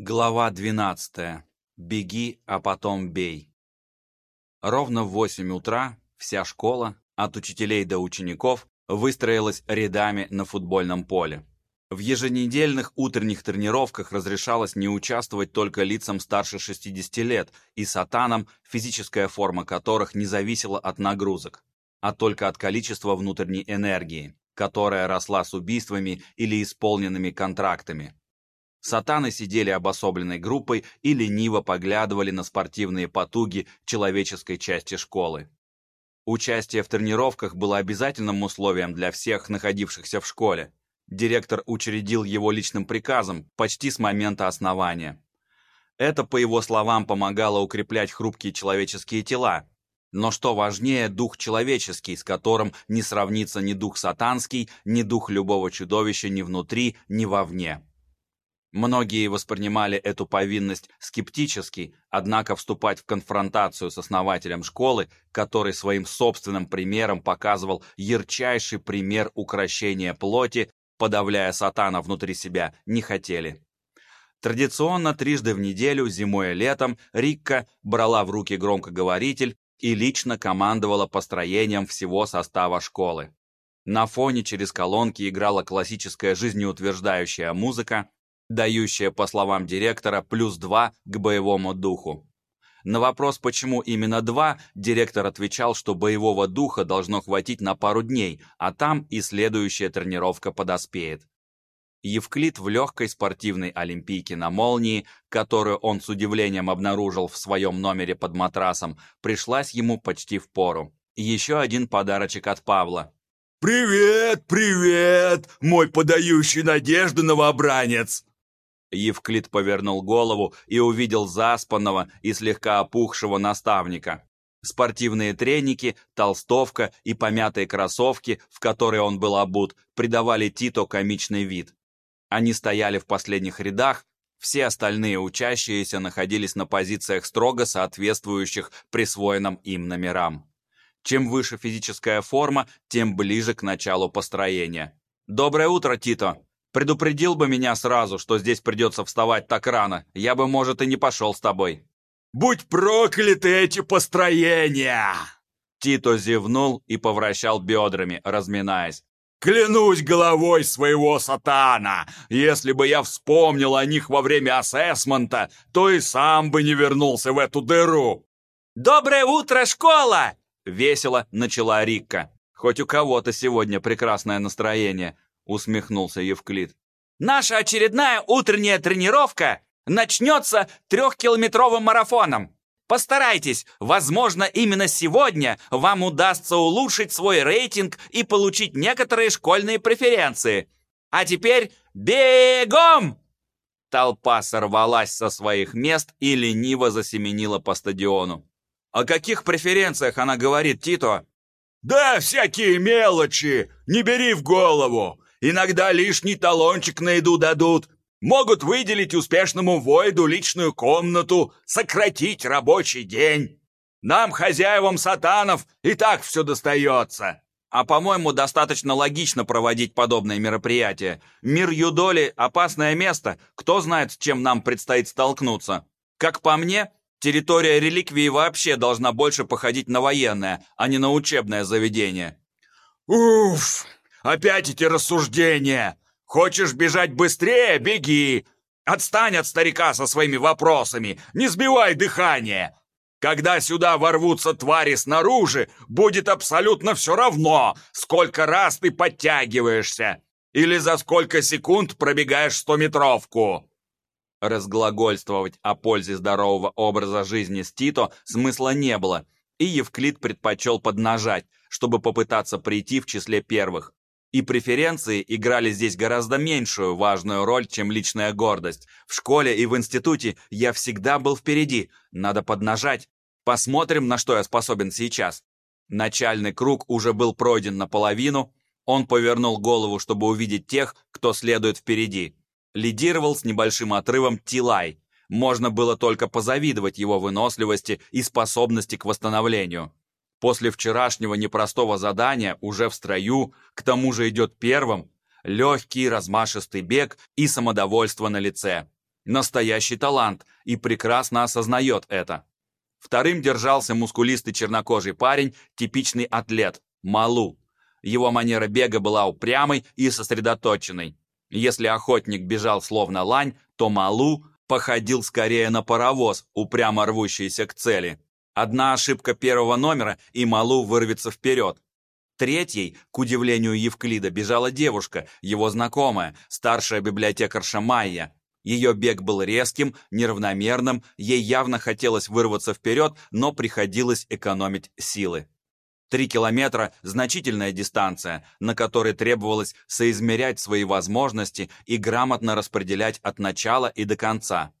Глава 12. Беги, а потом бей. Ровно в 8 утра вся школа, от учителей до учеников, выстроилась рядами на футбольном поле. В еженедельных утренних тренировках разрешалось не участвовать только лицам старше 60 лет и сатанам, физическая форма которых не зависела от нагрузок, а только от количества внутренней энергии, которая росла с убийствами или исполненными контрактами. Сатаны сидели обособленной группой и лениво поглядывали на спортивные потуги человеческой части школы. Участие в тренировках было обязательным условием для всех находившихся в школе. Директор учредил его личным приказом почти с момента основания. Это, по его словам, помогало укреплять хрупкие человеческие тела. Но что важнее, дух человеческий, с которым не сравнится ни дух сатанский, ни дух любого чудовища ни внутри, ни вовне. Многие воспринимали эту повинность скептически, однако вступать в конфронтацию с основателем школы, который своим собственным примером показывал ярчайший пример укрощения плоти, подавляя сатана внутри себя, не хотели. Традиционно трижды в неделю, зимой и летом, Рикка брала в руки громкоговоритель и лично командовала построением всего состава школы. На фоне через колонки играла классическая жизнеутверждающая музыка, дающая, по словам директора, плюс 2 к боевому духу. На вопрос, почему именно два, директор отвечал, что боевого духа должно хватить на пару дней, а там и следующая тренировка подоспеет. Евклид в легкой спортивной олимпийке на молнии, которую он с удивлением обнаружил в своем номере под матрасом, пришлась ему почти в пору. Еще один подарочек от Павла. «Привет, привет, мой подающий надежды новобранец!» Евклид повернул голову и увидел заспанного и слегка опухшего наставника. Спортивные треники, толстовка и помятые кроссовки, в которые он был обут, придавали Тито комичный вид. Они стояли в последних рядах, все остальные учащиеся находились на позициях строго соответствующих присвоенным им номерам. Чем выше физическая форма, тем ближе к началу построения. «Доброе утро, Тито!» Предупредил бы меня сразу, что здесь придется вставать так рано, я бы, может, и не пошел с тобой». «Будь прокляты эти построения!» Тито зевнул и повращал бедрами, разминаясь. «Клянусь головой своего сатана! Если бы я вспомнил о них во время ассессмента, то и сам бы не вернулся в эту дыру!» «Доброе утро, школа!» — весело начала Рикка. Хоть у кого-то сегодня прекрасное настроение, усмехнулся Евклид. «Наша очередная утренняя тренировка начнется трехкилометровым марафоном. Постарайтесь, возможно, именно сегодня вам удастся улучшить свой рейтинг и получить некоторые школьные преференции. А теперь бегом!» Толпа сорвалась со своих мест и лениво засеменила по стадиону. «О каких преференциях она говорит, Тито?» «Да всякие мелочи! Не бери в голову! Иногда лишний талончик на дадут. Могут выделить успешному воиду личную комнату, сократить рабочий день. Нам, хозяевам сатанов, и так все достается. А по-моему, достаточно логично проводить подобные мероприятия. Мир Юдоли – опасное место. Кто знает, с чем нам предстоит столкнуться. Как по мне, территория реликвии вообще должна больше походить на военное, а не на учебное заведение. Уф! Опять эти рассуждения. Хочешь бежать быстрее? Беги. Отстань от старика со своими вопросами. Не сбивай дыхание. Когда сюда ворвутся твари снаружи, будет абсолютно все равно, сколько раз ты подтягиваешься. Или за сколько секунд пробегаешь стометровку. Разглагольствовать о пользе здорового образа жизни с Тито смысла не было, и Евклид предпочел поднажать, чтобы попытаться прийти в числе первых. И преференции играли здесь гораздо меньшую важную роль, чем личная гордость. В школе и в институте я всегда был впереди. Надо поднажать. Посмотрим, на что я способен сейчас. Начальный круг уже был пройден наполовину. Он повернул голову, чтобы увидеть тех, кто следует впереди. Лидировал с небольшим отрывом Тилай. Можно было только позавидовать его выносливости и способности к восстановлению. После вчерашнего непростого задания уже в строю, к тому же идет первым, легкий размашистый бег и самодовольство на лице. Настоящий талант и прекрасно осознает это. Вторым держался мускулистый чернокожий парень, типичный атлет, Малу. Его манера бега была упрямой и сосредоточенной. Если охотник бежал словно лань, то Малу походил скорее на паровоз, упрямо рвущийся к цели. Одна ошибка первого номера, и Малу вырвется вперед. Третьей, к удивлению Евклида, бежала девушка, его знакомая, старшая библиотекарша Майя. Ее бег был резким, неравномерным, ей явно хотелось вырваться вперед, но приходилось экономить силы. Три километра – значительная дистанция, на которой требовалось соизмерять свои возможности и грамотно распределять от начала и до конца.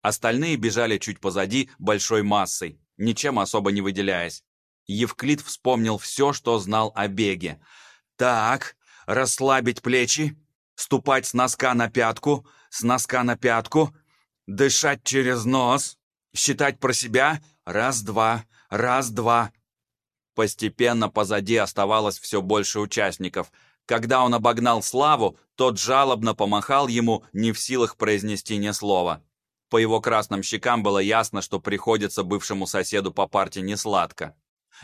Остальные бежали чуть позади большой массой, ничем особо не выделяясь. Евклид вспомнил все, что знал о беге. «Так, расслабить плечи, ступать с носка на пятку, с носка на пятку, дышать через нос, считать про себя раз-два, раз-два, Постепенно позади оставалось все больше участников. Когда он обогнал Славу, тот жалобно помахал ему, не в силах произнести ни слова. По его красным щекам было ясно, что приходится бывшему соседу по парте несладко.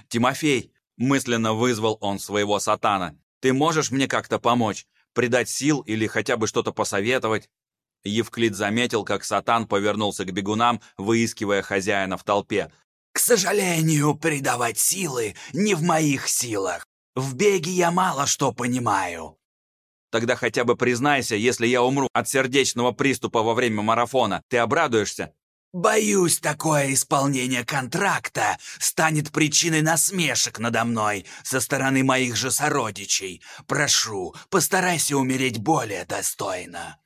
«Тимофей!» – мысленно вызвал он своего сатана. «Ты можешь мне как-то помочь? Придать сил или хотя бы что-то посоветовать?» Евклид заметил, как сатан повернулся к бегунам, выискивая хозяина в толпе. К сожалению, придавать силы не в моих силах. В беге я мало что понимаю. Тогда хотя бы признайся, если я умру от сердечного приступа во время марафона, ты обрадуешься? Боюсь, такое исполнение контракта станет причиной насмешек надо мной со стороны моих же сородичей. Прошу, постарайся умереть более достойно.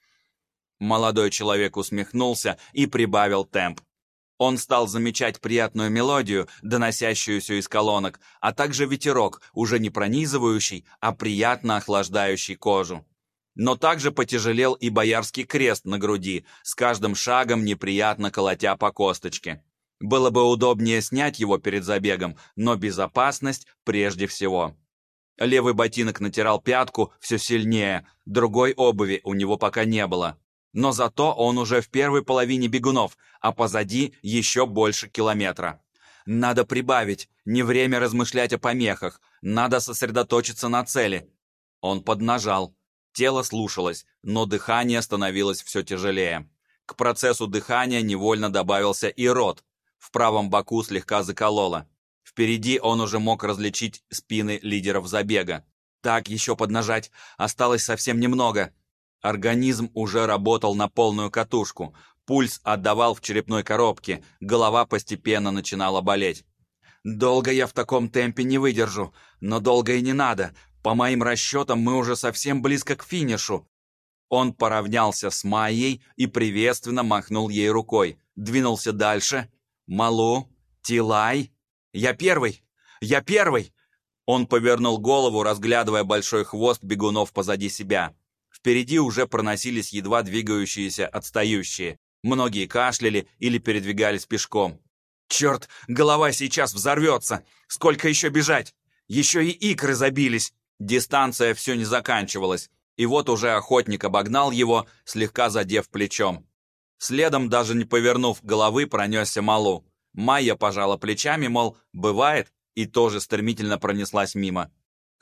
Молодой человек усмехнулся и прибавил темп. Он стал замечать приятную мелодию, доносящуюся из колонок, а также ветерок, уже не пронизывающий, а приятно охлаждающий кожу. Но также потяжелел и боярский крест на груди, с каждым шагом неприятно колотя по косточке. Было бы удобнее снять его перед забегом, но безопасность прежде всего. Левый ботинок натирал пятку все сильнее, другой обуви у него пока не было. Но зато он уже в первой половине бегунов, а позади еще больше километра. Надо прибавить, не время размышлять о помехах, надо сосредоточиться на цели. Он поднажал. Тело слушалось, но дыхание становилось все тяжелее. К процессу дыхания невольно добавился и рот. В правом боку слегка закололо. Впереди он уже мог различить спины лидеров забега. Так, еще поднажать. Осталось совсем немного. Организм уже работал на полную катушку, пульс отдавал в черепной коробке, голова постепенно начинала болеть. «Долго я в таком темпе не выдержу, но долго и не надо. По моим расчетам, мы уже совсем близко к финишу». Он поравнялся с Майей и приветственно махнул ей рукой. Двинулся дальше. «Малу? Тилай? Я первый! Я первый!» Он повернул голову, разглядывая большой хвост бегунов позади себя. Впереди уже проносились едва двигающиеся отстающие. Многие кашляли или передвигались пешком. «Черт, голова сейчас взорвется! Сколько еще бежать? Еще и икры забились!» Дистанция все не заканчивалась, и вот уже охотник обогнал его, слегка задев плечом. Следом, даже не повернув головы, пронесся Малу. Майя пожала плечами, мол, бывает, и тоже стремительно пронеслась мимо.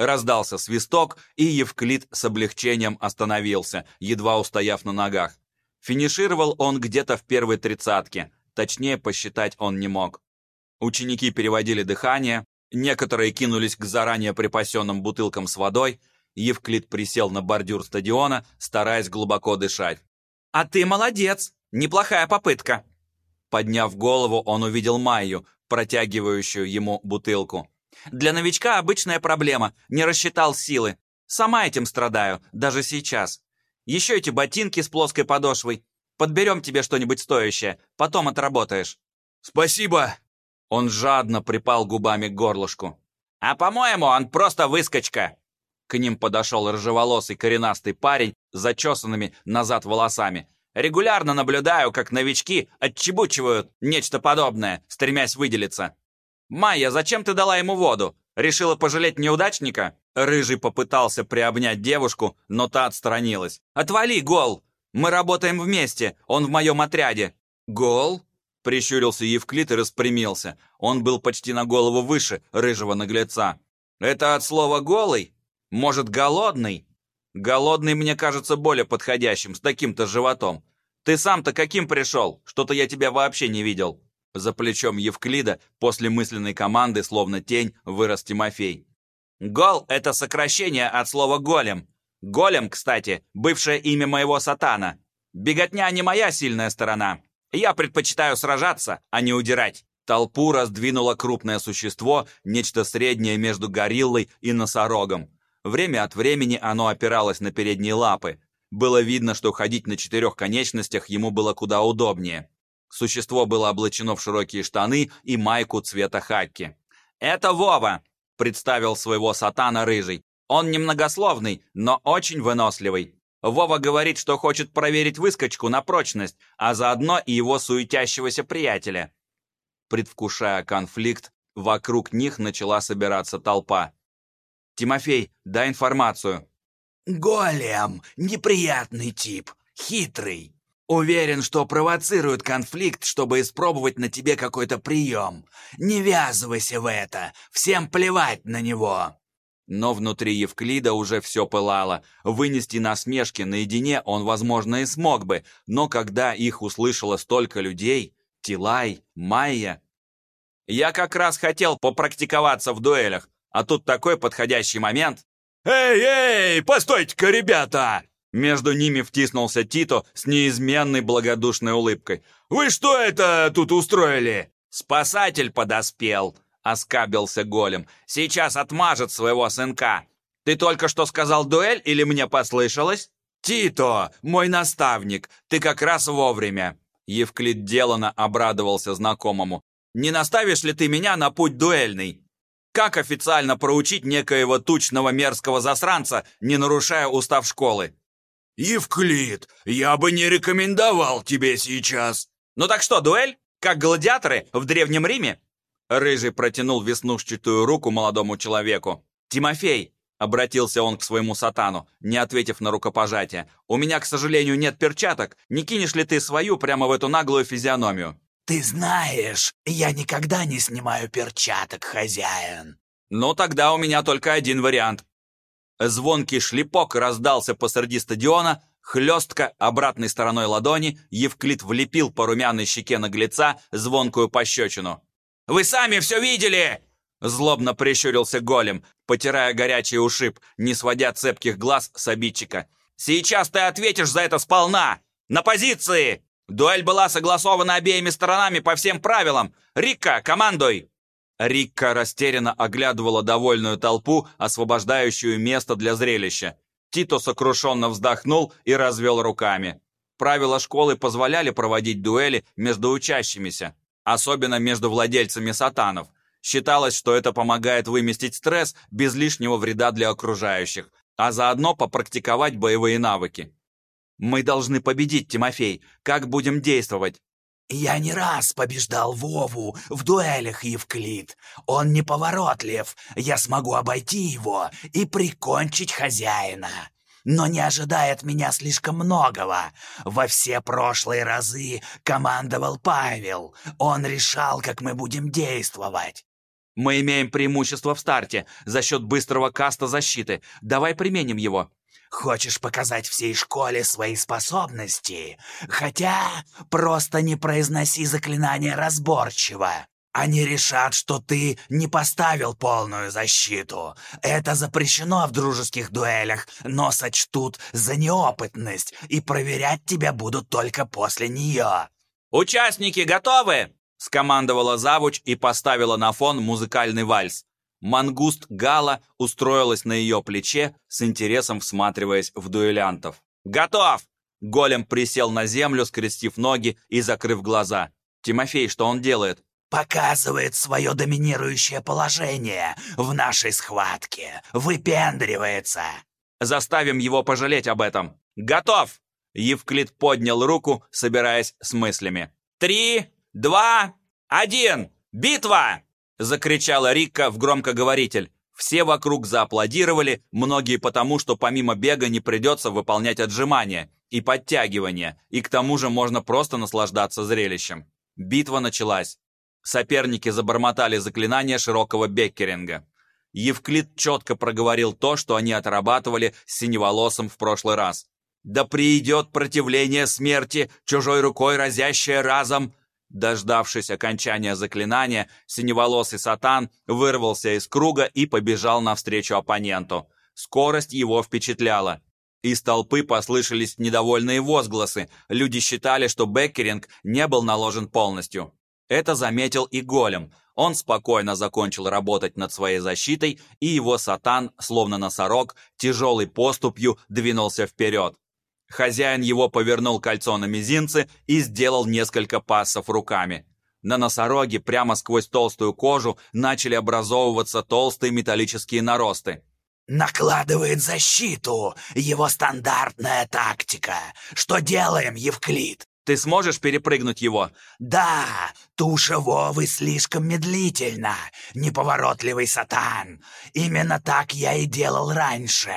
Раздался свисток, и Евклид с облегчением остановился, едва устояв на ногах. Финишировал он где-то в первой тридцатке, точнее посчитать он не мог. Ученики переводили дыхание, некоторые кинулись к заранее припасенным бутылкам с водой, Евклид присел на бордюр стадиона, стараясь глубоко дышать. «А ты молодец! Неплохая попытка!» Подняв голову, он увидел Майю, протягивающую ему бутылку. Для новичка обычная проблема, не рассчитал силы. Сама этим страдаю, даже сейчас. Еще эти ботинки с плоской подошвой. Подберем тебе что-нибудь стоящее, потом отработаешь». «Спасибо!» Он жадно припал губами к горлышку. «А по-моему, он просто выскочка!» К ним подошел рыжеволосый коренастый парень с зачесанными назад волосами. «Регулярно наблюдаю, как новички отчебучивают нечто подобное, стремясь выделиться. «Майя, зачем ты дала ему воду? Решила пожалеть неудачника?» Рыжий попытался приобнять девушку, но та отстранилась. «Отвали, гол! Мы работаем вместе, он в моем отряде». «Гол?» — прищурился Евклид и распрямился. Он был почти на голову выше рыжего наглеца. «Это от слова «голый»? Может, голодный?» «Голодный мне кажется более подходящим, с таким-то животом. Ты сам-то каким пришел? Что-то я тебя вообще не видел». За плечом Евклида после мысленной команды, словно тень, вырос Тимофей. «Гол» — это сокращение от слова «голем». Голем, кстати, бывшее имя моего сатана. Беготня не моя сильная сторона. Я предпочитаю сражаться, а не удирать. Толпу раздвинуло крупное существо, нечто среднее между гориллой и носорогом. Время от времени оно опиралось на передние лапы. Было видно, что ходить на четырех конечностях ему было куда удобнее. Существо было облачено в широкие штаны и майку цвета хаки. «Это Вова!» — представил своего сатана рыжий. «Он немногословный, но очень выносливый. Вова говорит, что хочет проверить выскочку на прочность, а заодно и его суетящегося приятеля». Предвкушая конфликт, вокруг них начала собираться толпа. «Тимофей, дай информацию». «Голем! Неприятный тип, хитрый. Уверен, что провоцирует конфликт, чтобы испробовать на тебе какой-то прием. Не ввязывайся в это, всем плевать на него». Но внутри Евклида уже все пылало. Вынести насмешки наедине он, возможно, и смог бы, но когда их услышало столько людей, Тилай, Майя... «Я как раз хотел попрактиковаться в дуэлях, а тут такой подходящий момент». «Эй, эй, постойте-ка, ребята!» Между ними втиснулся Тито с неизменной благодушной улыбкой. «Вы что это тут устроили?» «Спасатель подоспел», — оскабился голем. «Сейчас отмажет своего сынка. Ты только что сказал дуэль или мне послышалось?» «Тито, мой наставник, ты как раз вовремя!» Евклид делано обрадовался знакомому. «Не наставишь ли ты меня на путь дуэльный? Как официально проучить некоего тучного мерзкого засранца, не нарушая устав школы?» «Евклид, я бы не рекомендовал тебе сейчас!» «Ну так что, дуэль? Как гладиаторы в Древнем Риме?» Рыжий протянул веснушчатую руку молодому человеку. «Тимофей!» — обратился он к своему сатану, не ответив на рукопожатие. «У меня, к сожалению, нет перчаток. Не кинешь ли ты свою прямо в эту наглую физиономию?» «Ты знаешь, я никогда не снимаю перчаток, хозяин». «Ну, тогда у меня только один вариант. Звонкий шлепок раздался посреди стадиона, хлестко, обратной стороной ладони, Евклид влепил по румяной щеке наглеца звонкую пощечину. «Вы сами все видели!» Злобно прищурился голем, потирая горячий ушиб, не сводя цепких глаз с обидчика. «Сейчас ты ответишь за это сполна! На позиции! Дуэль была согласована обеими сторонами по всем правилам! Рика, командуй!» Рикка растерянно оглядывала довольную толпу, освобождающую место для зрелища. Тито сокрушенно вздохнул и развел руками. Правила школы позволяли проводить дуэли между учащимися, особенно между владельцами сатанов. Считалось, что это помогает выместить стресс без лишнего вреда для окружающих, а заодно попрактиковать боевые навыки. «Мы должны победить, Тимофей. Как будем действовать?» «Я не раз побеждал Вову в дуэлях, Евклид. Он неповоротлив. Я смогу обойти его и прикончить хозяина. Но не ожидает меня слишком многого. Во все прошлые разы командовал Павел. Он решал, как мы будем действовать». «Мы имеем преимущество в старте за счет быстрого каста защиты. Давай применим его». Хочешь показать всей школе свои способности? Хотя просто не произноси заклинание разборчиво. Они решат, что ты не поставил полную защиту. Это запрещено в дружеских дуэлях, но сочтут за неопытность и проверять тебя будут только после нее. «Участники готовы?» — скомандовала завуч и поставила на фон музыкальный вальс. Мангуст Гала устроилась на ее плече, с интересом всматриваясь в дуэлянтов. «Готов!» Голем присел на землю, скрестив ноги и закрыв глаза. «Тимофей, что он делает?» «Показывает свое доминирующее положение в нашей схватке. Выпендривается!» «Заставим его пожалеть об этом!» «Готов!» Евклид поднял руку, собираясь с мыслями. «Три, два, один! Битва!» Закричала Рикка в громкоговоритель. Все вокруг зааплодировали, многие потому, что помимо бега не придется выполнять отжимания. и подтягивания, и к тому же можно просто наслаждаться зрелищем. Битва началась. Соперники забормотали заклинания широкого беккеринга. Евклид четко проговорил то, что они отрабатывали с синеволосым в прошлый раз. «Да придет противление смерти, чужой рукой разящее разом!» Дождавшись окончания заклинания, синеволосый сатан вырвался из круга и побежал навстречу оппоненту. Скорость его впечатляла. Из толпы послышались недовольные возгласы. Люди считали, что Беккеринг не был наложен полностью. Это заметил и Голем. Он спокойно закончил работать над своей защитой, и его сатан, словно носорог, тяжелой поступью двинулся вперед. Хозяин его повернул кольцо на мизинце и сделал несколько пассов руками. На носороге прямо сквозь толстую кожу начали образовываться толстые металлические наросты накладывает защиту. Его стандартная тактика. Что делаем, Евклид? Ты сможешь перепрыгнуть его? Да, туша Вовы слишком медлительна. Неповоротливый сатан. Именно так я и делал раньше.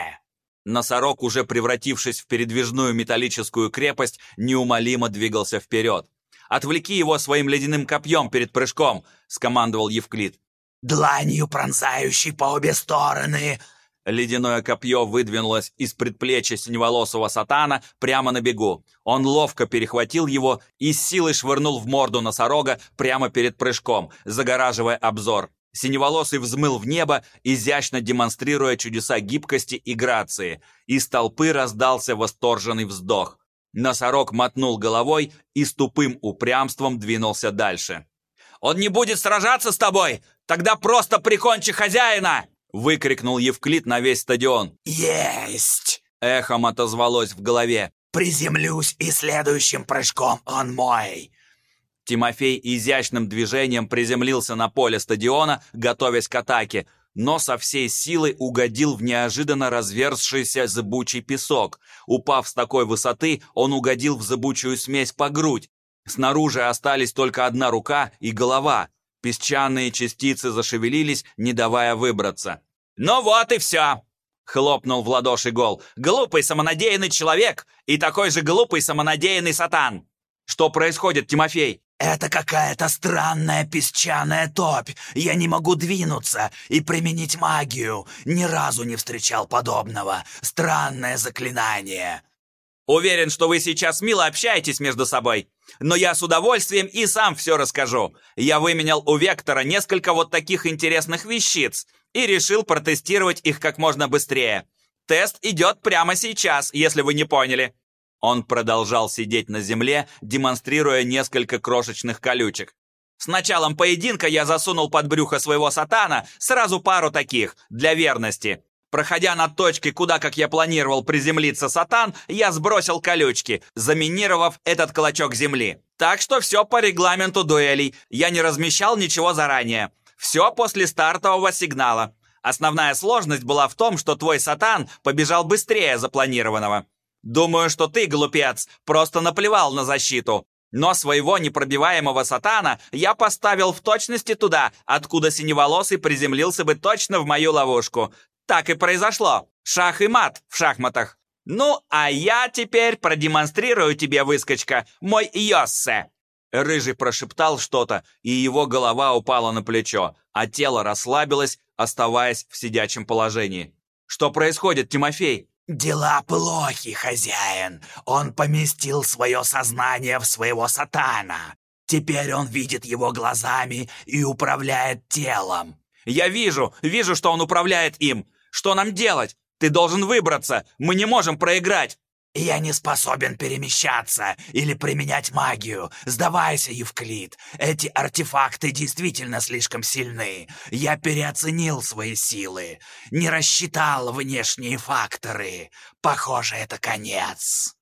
Носорог, уже превратившись в передвижную металлическую крепость, неумолимо двигался вперед. «Отвлеки его своим ледяным копьем перед прыжком!» — скомандовал Евклид. «Дланью пронзающей по обе стороны!» Ледяное копье выдвинулось из предплечья синеволосого сатана прямо на бегу. Он ловко перехватил его и с силой швырнул в морду носорога прямо перед прыжком, загораживая обзор. Синеволосый взмыл в небо, изящно демонстрируя чудеса гибкости и грации. Из толпы раздался восторженный вздох. Носорог мотнул головой и с тупым упрямством двинулся дальше. «Он не будет сражаться с тобой! Тогда просто прикончи хозяина!» Выкрикнул Евклид на весь стадион. «Есть!» Эхом отозвалось в голове. «Приземлюсь, и следующим прыжком он мой!» Тимофей изящным движением приземлился на поле стадиона, готовясь к атаке, но со всей силы угодил в неожиданно разверзшийся зыбучий песок. Упав с такой высоты, он угодил в зыбучую смесь по грудь. Снаружи остались только одна рука и голова. Песчаные частицы зашевелились, не давая выбраться. «Ну вот и все!» — хлопнул в ладоши Гол. «Глупый самонадеянный человек и такой же глупый самонадеянный сатан!» «Что происходит, Тимофей?» «Это какая-то странная песчаная топь. Я не могу двинуться и применить магию. Ни разу не встречал подобного. Странное заклинание». Уверен, что вы сейчас мило общаетесь между собой, но я с удовольствием и сам все расскажу. Я выменял у Вектора несколько вот таких интересных вещиц и решил протестировать их как можно быстрее. Тест идет прямо сейчас, если вы не поняли». Он продолжал сидеть на земле, демонстрируя несколько крошечных колючек. С началом поединка я засунул под брюхо своего сатана сразу пару таких, для верности. Проходя над точкой, куда, как я планировал, приземлиться сатан, я сбросил колючки, заминировав этот клочок земли. Так что все по регламенту дуэлей. Я не размещал ничего заранее. Все после стартового сигнала. Основная сложность была в том, что твой сатан побежал быстрее запланированного. Думаю, что ты, глупец, просто наплевал на защиту. Но своего непробиваемого сатана я поставил в точности туда, откуда синеволосый приземлился бы точно в мою ловушку. Так и произошло. Шах и мат в шахматах. Ну, а я теперь продемонстрирую тебе, выскочка, мой Йоссе. Рыжий прошептал что-то, и его голова упала на плечо, а тело расслабилось, оставаясь в сидячем положении. «Что происходит, Тимофей?» «Дела плохи, хозяин. Он поместил свое сознание в своего сатана. Теперь он видит его глазами и управляет телом». «Я вижу, вижу, что он управляет им. Что нам делать? Ты должен выбраться. Мы не можем проиграть. «Я не способен перемещаться или применять магию. Сдавайся, Евклид. Эти артефакты действительно слишком сильны. Я переоценил свои силы. Не рассчитал внешние факторы. Похоже, это конец».